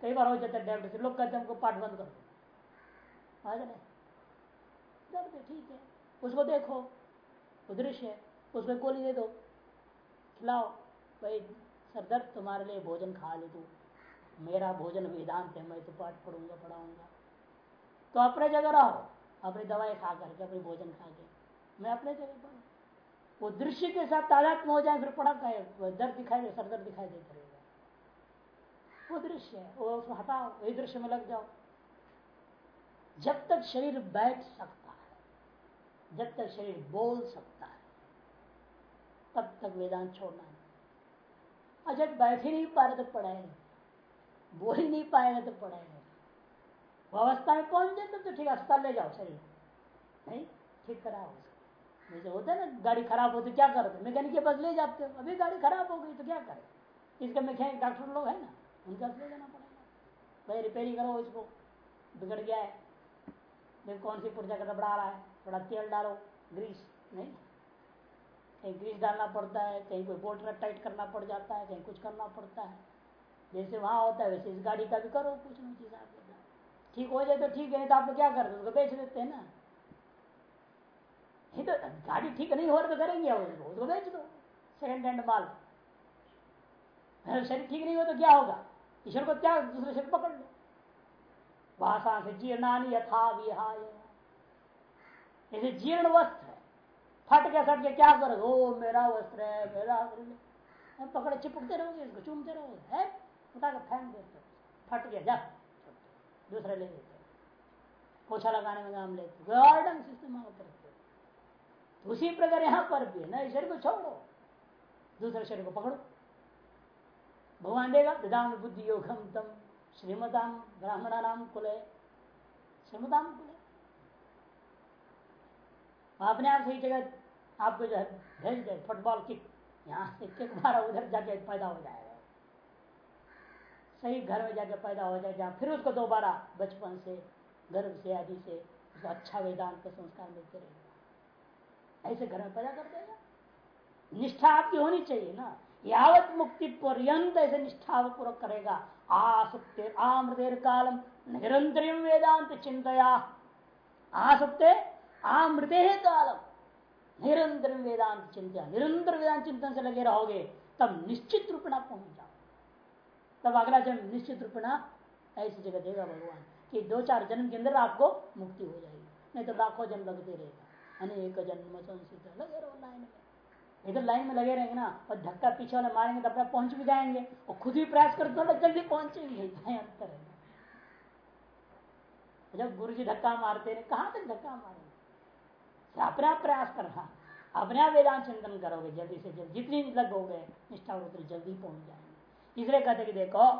कई बार हो जाता है डॉक्टर लोग कहते हैं हमको पाठ बंद कर। दो दर्द है, ठीक है। उसको देखो दृश्य है उसको गोली दे दो, खिलाओ, भाई सर दर्द तुम्हारे लिए भोजन खा ले तू। मेरा भोजन वेदांत है, मैं तो पाठ पढ़ूँगा, पढ़ाऊँगा। तो अपने जगह रहो, अपनी दवाई खा करके अपने भोजन खा के मैं अपने जगह पर वो दृश्य के साथ तादात्म हो जाए, फिर पढ़ा का दर्द दिखाई दे सर दर्द दिखाई दे रहेगा। वो दृश्य है, वो हटाओ, वही दृश्य में लग जाओ। जब तक शरीर बैठ सकता है, जब तक शरीर बोल सकता है, तब तक वेदांत छोड़ना जब बैठ ही नहीं पा रहे तो पढ़ाएँगे बोल ही नहीं पाएगा तो पढ़ाएँगे वो अवस्था में पहुँच जाए तो ठीक अस्पताल ले जाओ शरीर। नहीं, ठीक करा उसको। जैसे होता है ना, गाड़ी खराब होती क्या करते मैकेनिक के पास ले जाते हो। अभी गाड़ी खराब हो गई तो क्या करें? इसका मैकेनिक डॉक्टर लोग है ना, उनके पास ले जाना पड़ेगा। भाई, रिपेयरिंग करो इसको। बिगड़ गया है। फिर कौन सी पूर्जा करना बड़ा रहा है। थोड़ा तेल डालो, ग्रीस। नहीं कहीं ग्रीस डालना पड़ता है, कहीं कोई बोल्ट टाइट करना पड़ जाता है, कहीं कुछ करना पड़ता है। जैसे वहाँ होता है, वैसे इस गाड़ी का भी करो, कुछ नहीं चीज़ आप ठीक हो जाए तो ठीक है, नहीं तो आप क्या कर उसको बेच देते हैं ना। ये तो गाड़ी ठीक नहीं हो रहा तो करेंगे उसको उसको बेच दो। सेकेंड हैंड माल। शरीर ठीक नहीं हो तो क्या होगा? ईश्वर को क्या दूसरे शरीर पकड़ लो। भाषा से जीर्णानी यथा विहाय। जैसे जीर्ण वस्त्र फट के सट के, क्या करो ओ, मेरा वस्त्र है, मेरा पकड़े, चिपकते रहोगे इसको चूमते रहोगे, है? उठा कर फेंक देते फट गया जा। दूसरे ले लेते पोछा लगाने में काम लेते गार्डन सिस्टम करते तो उसी प्रकार यहाँ पर भी ना शरीर को छोड़ो। दूसरे शरीर को पकड़ो। भगवान देगा विधान बुद्धि योगम तम श्रीमदाम ब्राह्मणा नाम कुले। श्रीमदाम कुले। अपने आप सही जगह आपको जो है भेज दे फुटबॉल किक यहाँ से किक मारा उधर जाके पैदा हो जाएगा। सही घर में जाके पैदा हो जाए जहाँ फिर उसको दोबारा बचपन से, गर्भ से, आदि से उसको अच्छा वेदांत का संस्कार मिलते रहेगा। ऐसे घर में पैदा कर देगा। निष्ठा आपकी होनी चाहिए ना। यावत मुक्ति पर्यंत ऐसे निष्ठा पूर्वक करेगा। आसुप्ते आमृतेर कालम निरंतर वेदांत चिंतया। आसुप्ते आमृते कालम। निरंतर वेदांत चिंता निरंतर वेदांत चिंतन से लगे रहोगे, तब निश्चित रूप में पहुँच जाओ तब अगला जन्म निश्चित रूप ऐसी जगह देगा भगवान कि दो चार जन्म के अंदर आपको मुक्ति हो जाएगी। नहीं तो लाखों जन्म लगते रहेगा। अनेक जन्म संसित लगे रहो लाइन में। इधर लाइन में लगे रहेंगे ना, और धक्का पीछे वाले मारेंगे तो अपना पहुँच भी जाएँगे, और खुद भी प्रयास कर थोड़ा जल्दी पहुँचेंगे। जब गुरु जी धक्का मारते रहे कहाँ तक धक्का मारेंगे? अपने आप प्रयास करना अपने आप वेदांत चिंतन करोगे, जल्दी से जल्दी। जितनी लग गए निष्ठा उतनी जल्दी पहुँच जाएँगे। इसलिए कहते कि देखो,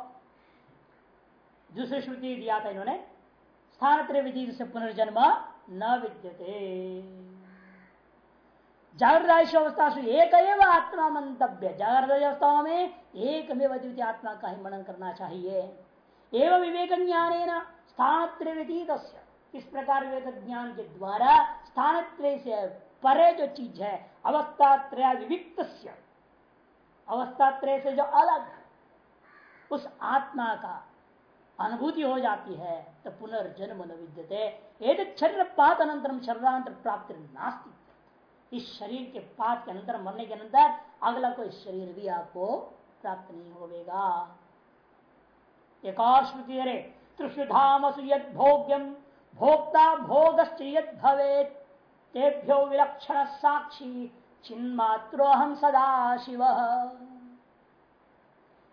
दूसरी श्रुति दिया था इन्होंने, स्थान त्रिविधि से पुनर्जन्म न विद्यते। जागृत अवस्था से एक आत्मा मंतव्य। जागृत अवस्थाओं में एक में द्वितीय आत्मा का ही मनन करना चाहिए। एवं विवेक ज्ञान स्थान इस प्रकार विवेक ज्ञान के द्वारा स्थान से परे जो चीज़ है अवस्था त्रय विविक्त अवस्था त्रय से जो अलग उस आत्मा का अनुभूति हो जाती है तो पुनर्जन्म विद्यते। शरीर पात अनंतरम शरीरांतर प्राप्ति नास्ती। इस शरीर के पात के अंतर मरने के अंदर अगला कोई शरीर भी आपको प्राप्त नहीं होगा एक और श्रुति अरे त्रिशुधाम भोग्यम भोक्ता भोग भवे तेभ्यो विलक्षण साक्षी चिन्मात्रो हम सदा शिव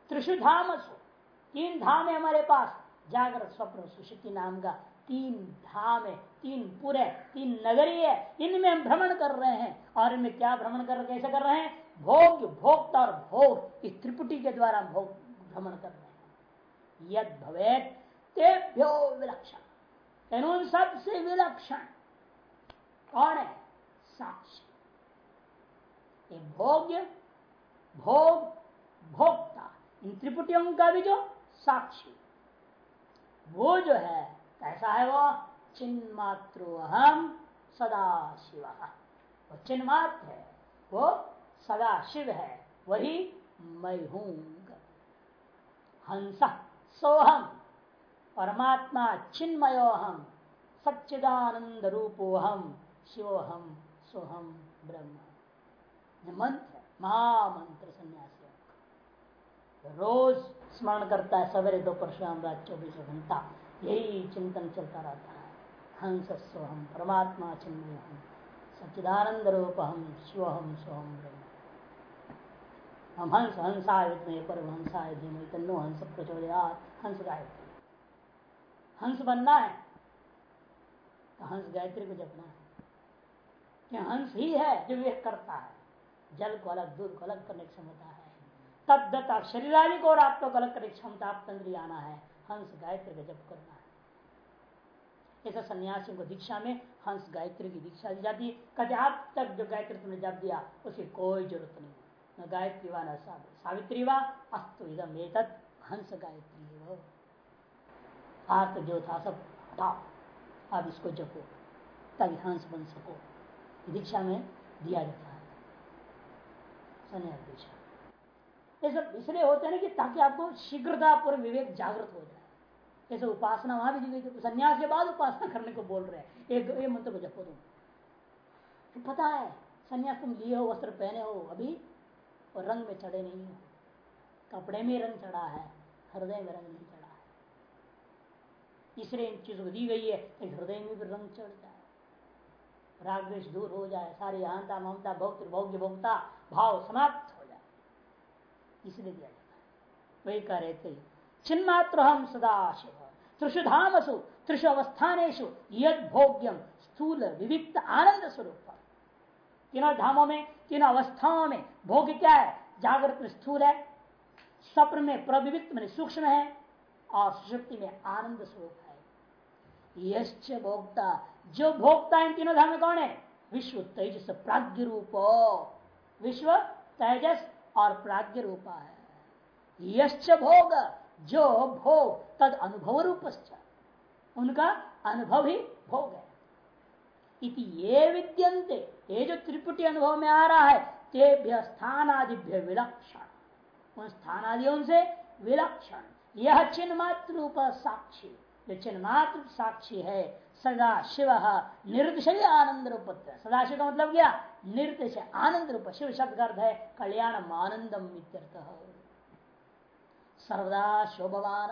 त्रिशु धाम तीन धाम है हमारे पास। जागृत स्वप्न सुशक्ति नाम का तीन धाम है, तीन पुरे तीन नगरी है। इनमें हम भ्रमण कर रहे हैं। और इनमें क्या भ्रमण कर, कैसे कर रहे हैं? भोग, भोक्ता और भोग, इस त्रिपुटी के द्वारा भोग, भ्रमण कर रहे हैं। यद भवे तेभ्यो विलक्षण। उन सबसे विलक्षण, कौन है? साक्षी। ये भोग्य, भोग, भोक्ता, इन त्रिपुटियों का भी जो साक्षी। वो जो है, कैसा है वो? चिन्मात्र हम सदा शिव वो चिन्मात्र है, वो सदा शिव है, वही मैं हूँ। हंस सोहम। परमात्मा चिन्मयो हम सच्चिदानंद रूपो हम शिवोहम सोहम ब्रह्म मंत्र, महामंत्र सन्यासी रोज स्मरण करता है, सवेरे दोपहर शाम रात चौबीसों घंटा, यही चिंतन चलता रहता है। हंस स्वहम परमात्मा चिन्मय हम सच्चिदानंद रूप हम शिवहम स्वहम हम हंस हंसाय परम हंसाय धीमय तन्नो हंस प्रचोदयात हंस गायत्री हंस बनना है तो हंस गायत्री को जपना है। कि हंस ही है जो विवेक करता है। जल को अलग, दूध को अलग करने की क्षमता है। तब दत्ता शरीर को और आत्मा को अलग करने की क्षमता, आप तंत्र आना है। हंस गायत्री का जप करना है। ऐसा सन्यासियों को दीक्षा में हंस गायत्री की दीक्षा दी जाती है। कभी आप तक जो गायत्री तुमने जप दिया उसकी कोई ज़रूरत नहीं न गायत्री व, न सावित्री। व, अस्तु इदम एक हंस गायत्री आज जो था सब हटाओ आप इसको जपो तभी हंस बन सको। दीक्षा में दिया जाता है। दीक्षा। ये सब इसलिए होते हैं ना कि ताकि आपको शीघ्रता पूर्व विवेक जागृत हो जाए। जैसे उपासना, वहाँ भी दी गई संन्यास के बाद उपासना करने को बोल रहे हैं। एक ये मंत्र को जपो तुम। तो पता है, संन्यास तुम लिए हो, वस्त्र पहने हो, अभी और रंग में चढ़े नहीं हो। कपड़े में रंग चढ़ा है, हृदय में रंग नहीं चढ़ा। इसलिए इन चीज़ों को दी गई है कि हृदय में भी रंग चढ़ जाए रागवेश दूर हो जाए, सारी अहंता, ममता भोक्त भोग्य, भोक्ता, भाव समाप्त हो जाए। इसलिए दिया जाता है। वही कह रहे थे चिन्मात्र हम सदा शिव, त्रिशुधामसु त्रिशु अवस्थानेशु यद भोग्यम स्थूल विविक्त आनंद स्वरूप। तीनों धामों में, तीनों अवस्थाओं में भोग क्या है? जागृत में स्थूल है स्वप्न में प्रविविक्त में सूक्ष्म है, और सुषुप्ति में आनंद स्वरूप है। यश्च भोक्ता। जो भोक्ता इन तीनों धाम में कौन है? विश्व तेजस प्राग्ञ रूप विश्व तेजस और प्राग्ञ रूपा है। यश्च भोग, जो भोग, तद अनुभव रूप उनका अनुभव ही भोग है। इति ये विद्यंते ये जो त्रिपुटी अनुभव में आ रहा है, तेभ्य स्थानादिभ्य विलक्षण। उन स्थानादियों से विलक्षण। यह चिन्ह मात्र रूप साक्षी। जो चिन्ह मात्र साक्षी है। सदा शिव निर्दशय आनंद रूप सदाशिव का मतलब क्या? निर्दश आनंद रूप शिव शब्द अर्थ है कल्याण आनंदम सर्वदा शोभवान।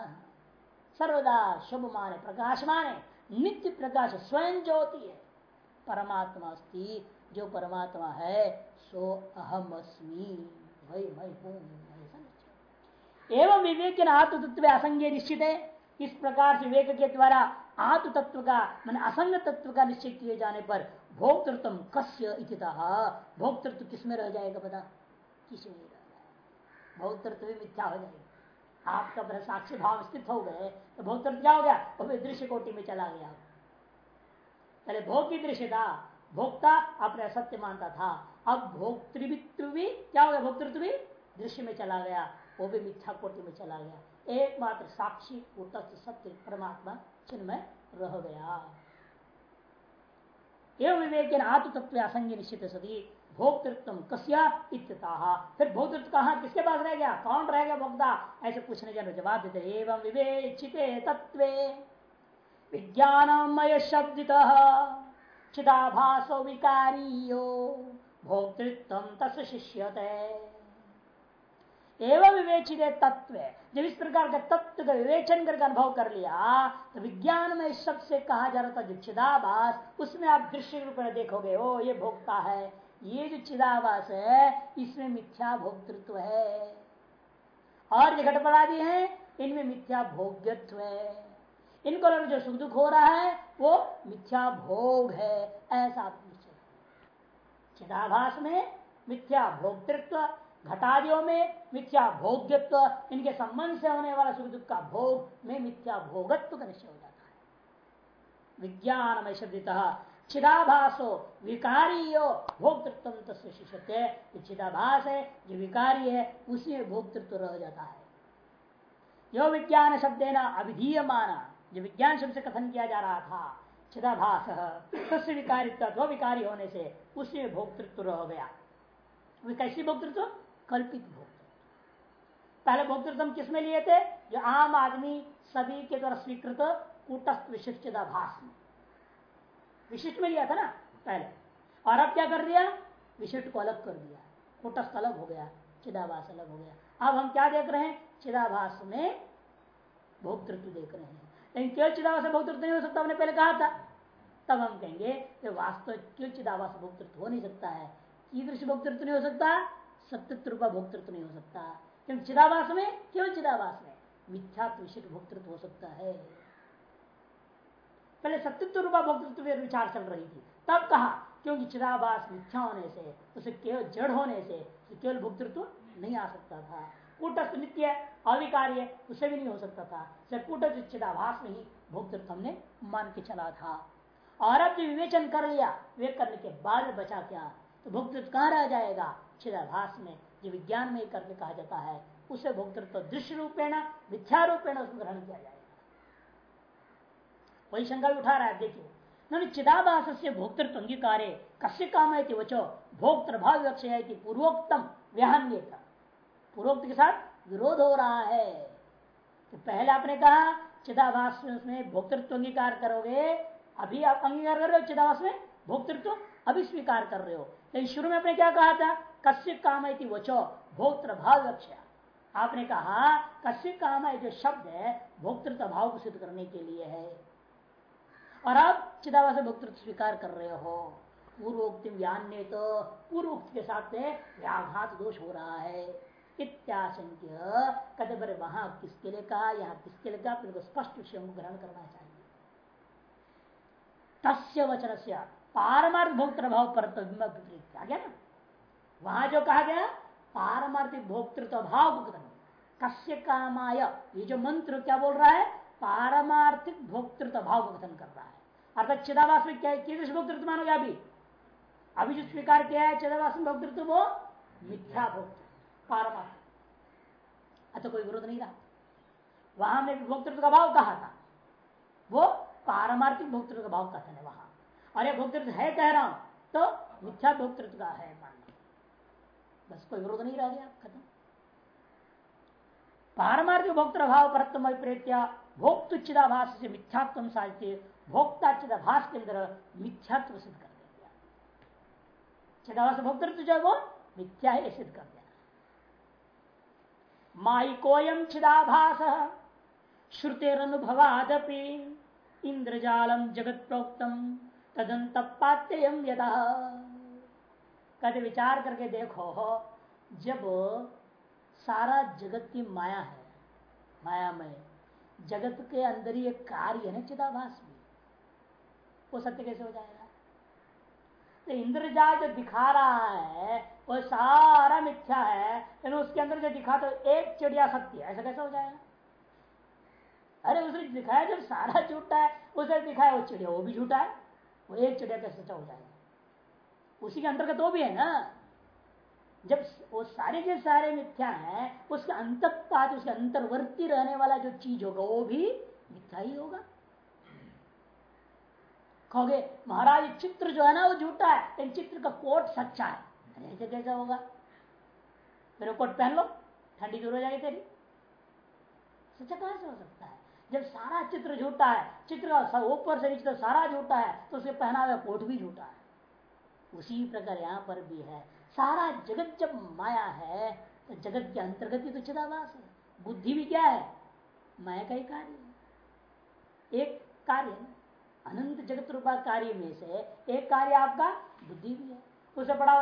सर्वदा शुभ माने प्रकाश माने नित्य प्रकाश स्वयं ज्योति है। परमात्मा अस्ति, जो परमात्मा है, सो अहम अस्मी। वही मैं हूँ एवं विवेक आत्मतत्व असंज्ञ निश्चित। है इस प्रकार से विवेक के द्वारा आत्म तत्व का मान असंग तत्व का निश्चय किए जाने पर भोक्तृत्व कस्य भोक्तृत्व किसमें रह जाएगा पता? किसी में भोक्तृत्व मिथ्या हो जाएगा। आपका साक्षी भाव स्थित हो गए तो भोक्तृत्व क्या हो गया? दृश्य कोटि में चला गया। पहले भोग की दृश्य था। भोक्ता अपने सत्य मानता था। अब भोक्तृत्व भी, क्या हो गया? भोक्तृत्व भी दृश्य में चला गया, वो भी मिथ्या कोटि में चला गया। एकमात्र साक्षी सत्य, परमात्मा चिन्ह रह गया। एवं विवेक आत्म तत्व असंग निश्चित सदी भोक्तृत्व कस्या इत्यता। फिर भोक्तृत्व कहा, किसके पास रह गया? कौन रह गया भोक्ता? ऐसे पूछने के जवाब देते एवं विवेचित तत्व विज्ञानमय शब्द चिदाभासो विकारीयो, भोक्तृत्व तस् शिष्यते। एवं विवेचित तत्व जब इस प्रकार का तत्व का विवेचन करके अनुभव कर लिया तो विज्ञान में शब्द से कहा जा रहा था जो चिदाभास, उसमें आप दृश्य रूप में देखोगे, ओ, ये भोक्ता है। ये जो चिदाभास है, इसमें मिथ्या भोक्तृत्व है। और जो घटपड़ादी है, इनमें मिथ्या भोग्यत्व है। इनको जो सुख दुख हो रहा है, वो मिथ्या भोग है, ऐसा आप चिदाभास में मिथ्या भोक्तृत्व घटादियों में मिथ्या भोग्यत्व, इनके संबंध से होने वाला सुख दुख का भोग में मिथ्या भोगत्व का निश्चय हो जाता है। विज्ञान में शब्द चिदाभासो विकारी भोक्तृत्व शिष्य चिदाभास है, जो विकारी है, उसी में भोक्तृत्व रह जाता है। यो विज्ञान शब्द है अभिधीय माना जो विज्ञान शब्द से कथन किया जा रहा था, चिदाभास सस्य विकारित्व विकारी होने से उसी में भोक्तृत्व रह गया। कैसी भोक्तृत्व? कल्पित भोक्तृत्व पहले भोक्तृत्व हम किसमें लिए थे? जो आम आदमी सभी के द्वारा स्वीकृत कूटस्थ विशिष्ट चिदाभास में विशिष्ट में लिया था ना, पहले। और अब क्या कर दिया? विशिष्ट को अलग कर दिया। कूटस्थ अलग हो गया, चिदाभास अलग हो गया। अब हम क्या देख रहे हैं? चिदाभास में भोक्तृत्व देख रहे हैं। लेकिन क्यों चिदावास भोक्तृत्व नहीं हो सकता, हमने पहले कहा था। तब हम कहेंगे कि वास्तव क्यों चिदावास भोक्तृत्व हो नहीं सकता है। कीदृश भोक्तृत्व नहीं हो सकता? सत्यत्व रूपा भोक्तृत्व नहीं हो सकता। क्योंकि चिदावास में केवल चिदावास में मिथ्यात्व विशिष्ट भोक्तृत्व हो सकता है। पहले सत्यत्व रूपा भोक्तृत्व विचार चल रही थी। तब कहा, क्योंकि चिदाभास मिथ्या होने से, उसे केवल जड़ होने से केवल भोक्तृत्व नहीं आ सकता था। कूटस्थ नित्य, अविकार्य, उसे भी नहीं हो सकता था। कूटस्थ चिदाभास में ही भोक्तृत्व हमने मान के चला था। और अब जो विवेचन कर लिया वे करने के बाद बचा क्या? तो भोक्तृत्व कहाँ रह जाएगा? चिदाभास में, जो विज्ञान में करके कहा जाता है, उसे भोक्तृत्व दृश्य रूपेण मिथ्या रूपेण उसको ग्रहण किया जाएगा। वही शंका उठा रहा है, देखिए। न चिदाभास से भोक्तृत्व अंगीकार कस्य काम है वचो भोक्तृ भाव लक्ष्य पूर्वोक्तम व्याहन्य पूर्वोक्त के साथ विरोध हो रहा है। तो पहले आपने कहा, चिदाभास में भोक्तृत्व अंगीकार करोगे, अभी आप अंगीकार कर रहे हो, चिदाभास में भोक्तृत्व अभी स्वीकार कर रहे हो। लेकिन शुरू में आपने क्या कहा था? कश्य काम है वचो? भोक्तृ भाव लक्ष्य आपने कहा कश्य काम है जो शब्द है भोक्तृत्व भाव को सिद्ध करने के लिए है। और आप चिदावास भोक्तृत्व स्वीकार कर रहे हो। पूर्वोक्ति ज्ञान ने तो पूर्वोक्त के साथ व्याघात दोष हो रहा है। इत्याशंक्य कदम वहाँ किसके लिए कहा, यहाँ किसके लिए कहा? फिर स्पष्ट विषय को ग्रहण करना चाहिए। तस्य वचन से पारमार्थ भोक्तृ भाव पर गया ना? वहाँ जो कहा गया, पारमार्थिक भोक्तृत्व भाव कस्य कामाय, ये जो मंत्र क्या बोल रहा है? पारमार्थिक भोक्तृत्व भाव को कथन कर रहा है। अर्थात चिदावास में क्या किस भोक्तृत्व मानोगे अभी? अभी जो स्वीकार किया है चिदावास में भोक्तृत्व, वो मिथ्या भोक्तृत्व, पारमार्थिक। अच्छा कोई विरोध नहीं रहा। वहाँ में भोक्तृत्व का भाव कहा था? वो पारमार्थिक भोक्तृत्व का भाव कथन है वहाँ। और ये भोक्तृत्व है कह रहा हूँ तो मिथ्या भोक्तृत्व का है मानना बस कोई विरोध नहीं रह गया, खत्म। पारमार्थिक भोक्तृ भाव परत्म प्रेत्या भोक्तुचिदाभास से मिथ्यात्व साधते भोक्ताचिदाभास के अंदर मिथ्यात्व सिद्ध कर दिया चिदाभास भोक्तृत्व जो है वो मिथ्या है सिद्ध कर दिया माइकोयम चिदाभास श्रुतेरनुभवादपि इंद्रजालम जगत प्रोक्तम तदंत पात्यम यदा कहते विचार करके देखो, जब सारा जगत की माया है, मायामय, जगत के अंदर ही एक कार्य है चिदाभास भी वो सत्य कैसे हो जाएगा? तो इंद्रजाल जो दिखा रहा है, वो सारा मिथ्या है, लेकिन उसके अंदर जो दिखा तो एक चिड़िया सत्य है, ऐसा कैसे हो जाएगा? अरे उसने दिखाया जब सारा झूठा है, उसे दिखाया वो चिड़िया, वो भी झूठा है, वो एक चिड़िया कैसे सच्चा हो जाएगा? उसी के अंतर्गत वो भी है ना। जब वो सारे के सारे मिथ्या है, उसके अंत उसके अंतर्वर्ती रहने वाला जो चीज़ होगा, वो भी मिथ्या ही होगा। कहोगे, महाराज चित्र जो है ना, वो झूठा है, लेकिन चित्र का कोट सच्चा है। अरे, ऐसे कैसा होगा? मेरे कोट पहन लो, ठंडी दूर हो जाएगी तेरी। सच्चा कहाँ से हो सकता है? जब सारा चित्र झूठा है, चित्र का ऊपर से नीचे सारा झूठा है तो उसे पहना हुआ कोट भी झूठा है। उसी प्रकार यहाँ पर भी है। सारा जगत जब माया है तो जगत के अंतर्गत ही तो चिदावास है। बुद्धि भी क्या है? माया का ही कार्य एक कार्य अनंत जगत रूपा कार्य में से एक कार्य आपका बुद्धि भी है। उसे बड़ा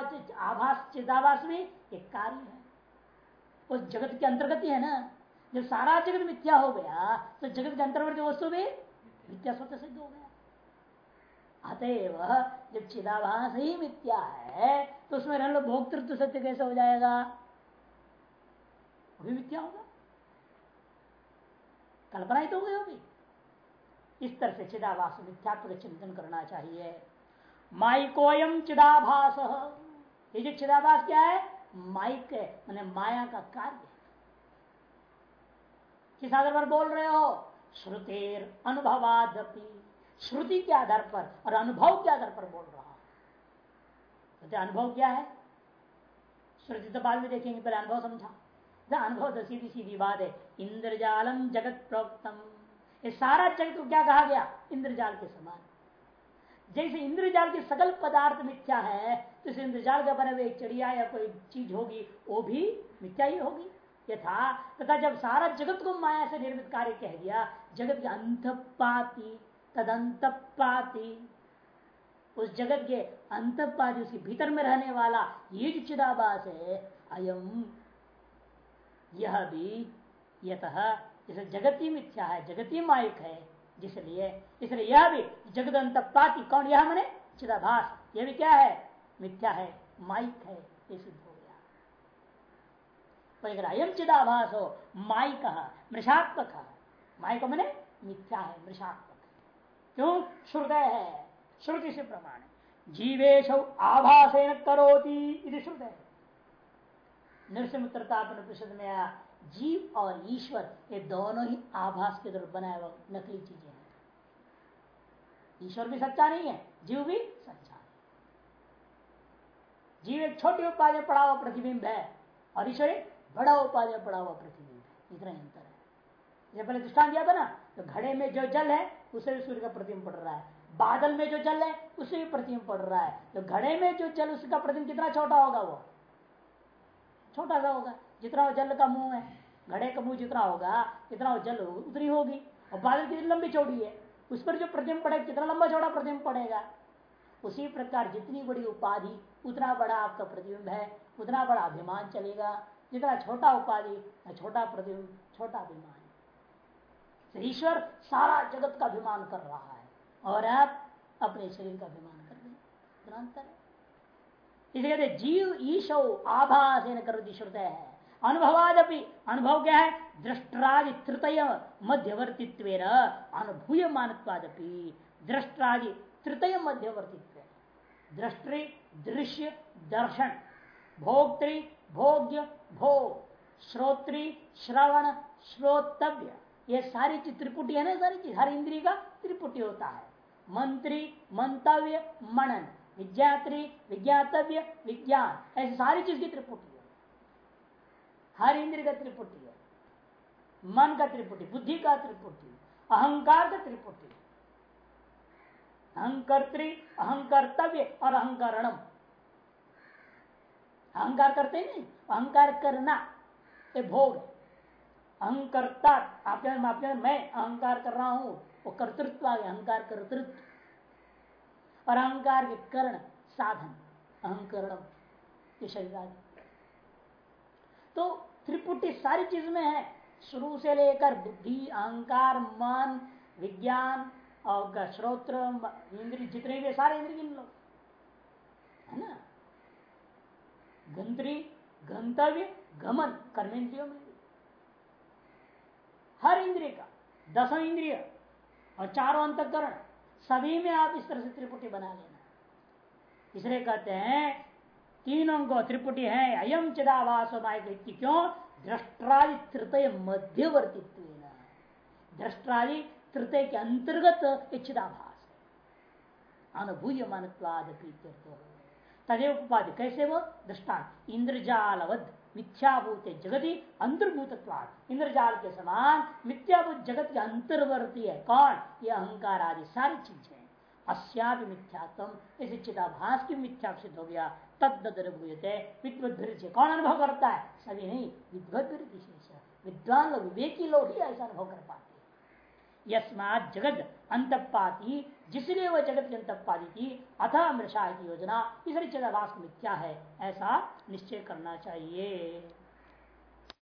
आभास चिदावास में एक कार्य है। उस जगत के अंतर्गत ही है ना। जब सारा जगत मिथ्या हो गया तो जगत के अंतर्वर्ती वस्तु भी मिथ्या स्वतः सिद्ध हो गया। अतएव जब चिदाभास ही मिथ्या है तो उसमें रहने लो भोक्तृत्व सत्य कैसे हो जाएगा? भी मिथ्या होगा। कल्पना ही तो हो गई होगी। इस तरह से चिदाभास मिथ्यात्व का चिंतन करना चाहिए। माइकोयम चिदाभास। ये जो चिदाभास क्या है? माइक है, मैंने माया का कार्य। किस आधार पर बोल रहे हो? श्रुतेर अनुभवादपि। श्रुति के आधार पर और अनुभव के आधार पर बोल रहा हूँ। तो अनुभव क्या है? श्रुति तो बाद में देखेंगे, पहले अनुभव समझा। अनुभव तो सीधी सीधी बात है, इंद्रजालम जगत प्रोक्तम ये सारा जगत को क्या कहा गया? इंद्रजाल के समान। जैसे इंद्रजाल के सकल पदार्थ मिथ्या है तो इस इंद्रजाल का बने हुए चिड़िया या कोई चीज़ होगी, वो भी मिथ्या ही होगी। यथा, तथा जब सारा जगत को माया से निर्मित कार्य कह दिया, जगत के अंत पाती तदंत पाती उस जगत के अंत पाती उसके भीतर में रहने वाला ये जो चिदाबास है, अयम। यह भी यथ जैसे जगती मिथ्या है, जगती माइक है, जिसलिए, इसलिए यह भी जगत अंत पाती कौन यह मने? चिदाभास। यह भी क्या है? मिथ्या है, माइक है, ये सिद्ध हो तो अगर अयम चिदाभास हो माई कहा मृषात्मक माई को मैंने? मिथ्या है, मृषात्मक। क्यों श्रुदय है, श्रुति से प्रमाण जीवेश आभास करोती श्रुदय नृसिमुत्रतापनिषद में आया, जीव और ईश्वर, ये दोनों ही आभास के तरफ़ बनाए हुआ नकली चीज़ें हैं। ईश्वर भी सच्चा नहीं है, जीव भी सच्चा है। जीव एक छोटी उपाधि पड़ा हुआ प्रतिबिंब है, और ईश्वर एक बड़ा उपाधि पड़ा हुआ प्रतिबिंब है। इतना अंतर है। जब पहले दृष्टान दिया था ना तो घड़े में जो जल है उसे भी सूर्य का प्रतिबिंब पड़ रहा है। बादल में जो जल है, उसे भी प्रतिबिंब पड़ रहा है। तो घड़े में जो जल, उसका प्रतिबिंब कितना छोटा होगा वो? छोटा सा होगा। जितना जल का मुँह है, घड़े का मुँह जितना होगा कितना जल उतनी होगी। और बादल कितनी लंबी चौड़ी है, उस पर जो प्रतिबिंब पड़ेगा, कितना लंबा चौड़ा प्रतिबिंब पड़ेगा? उसी प्रकार जितनी बड़ी उपाधि, उतना बड़ा आपका प्रतिबिंब है, उतना बड़ा अभिमान चलेगा। जितना छोटा उपाधि छोटा प्रतिबिंब, छोटा अभिमान। ईश्वर सारा जगत का अभिमान कर रहा है और आप अपने शरीर का अभिमान कर रहे हैं। इसलिए कहते जीव ईशो आभास श्रुत। है अनुभवादपि अनुभव क्या है? दृष्टादि तृतय मध्यवर्तित्व अनुभूय मानवादपि दृष्टादि तृतय मध्यवर्तित्व दृष्टि, दृश्य, दर्शन। भोक्तृ, भोग्य, भोग। श्रोत्री, श्रवण, श्रोतव्य। ये सारी चीज़ त्रिपुटी है ना, सारी चीज़? हर इंद्रिय का त्रिपुटी होता है। मंत्री, मंतव्य, मनन। विज्ञात्री, विज्ञातव्य, विज्ञान। ऐसी सारी चीज़ की त्रिपुटी है। हर इंद्रिय का त्रिपुटी है। मन का त्रिपुटी, बुद्धि का त्रिपुटी, अहंकार का त्रिपुटी। अहंकर्त्री, अहंकर्तव्य और अहंकरणम। अहंकार करते नहीं, अहंकार करना, ये भोग अहंकर्ता आपके आपके मैं अहंकार कर रहा हूँ, वो कर्तृत्व आ गया, अहंकार कर्तृत्व। और अहंकार के कर्ण साधन, अहंकरणम, ये शरीर तो त्रिपुटी सारी चीज़ में है, शुरू से लेकर बुद्धि, अहंकार, मन, विज्ञान, और श्रोत्र इंद्रिय, जितने भी सारे इंद्रिय गिन लो है ना? गंत्री, गंतव्य, गमन, कर्मेंद्रियों में। हर इंद्रिय का, दसों इंद्रिय और चारों अंतकरण, सभी में आप इस तरह से त्रिपुटी बना लेना इसलिए कहते हैं, तीनों को त्रिपुटी है अयम चिदाभास क्यों? दृष्टादि तृतय मध्यवर्तित्व दृष्टादि तृतय के अंतर्गत चिदाभास अनुभूय मानवाद तदेव उपाधि कैसे वो? दृष्टान इंद्रजालवध मिथ्याभूत जगति अंतर्भूत इंद्रजाल के समान मिथ्याभूत जगत के अंतर्वर्ती है। कौन? ये अहंकार आदि सारी चीज़ है। अस्या मिथ्यात्म इसे चिदाभास की मिथ्या सिद्ध हो गया। तद्दुभूयते विद्वत कौन अनुभव करता है? सभी नहीं विद्वत विद्वान लोग विवेकी लोग ही ऐसा अनुभव कर पाते यस्मात जगत अंतपाती जिसलिए वह जगत पाली थी, अथा मृषा की योजना इसलिए चिदाभास मिथ्या है? ऐसा निश्चय करना चाहिए।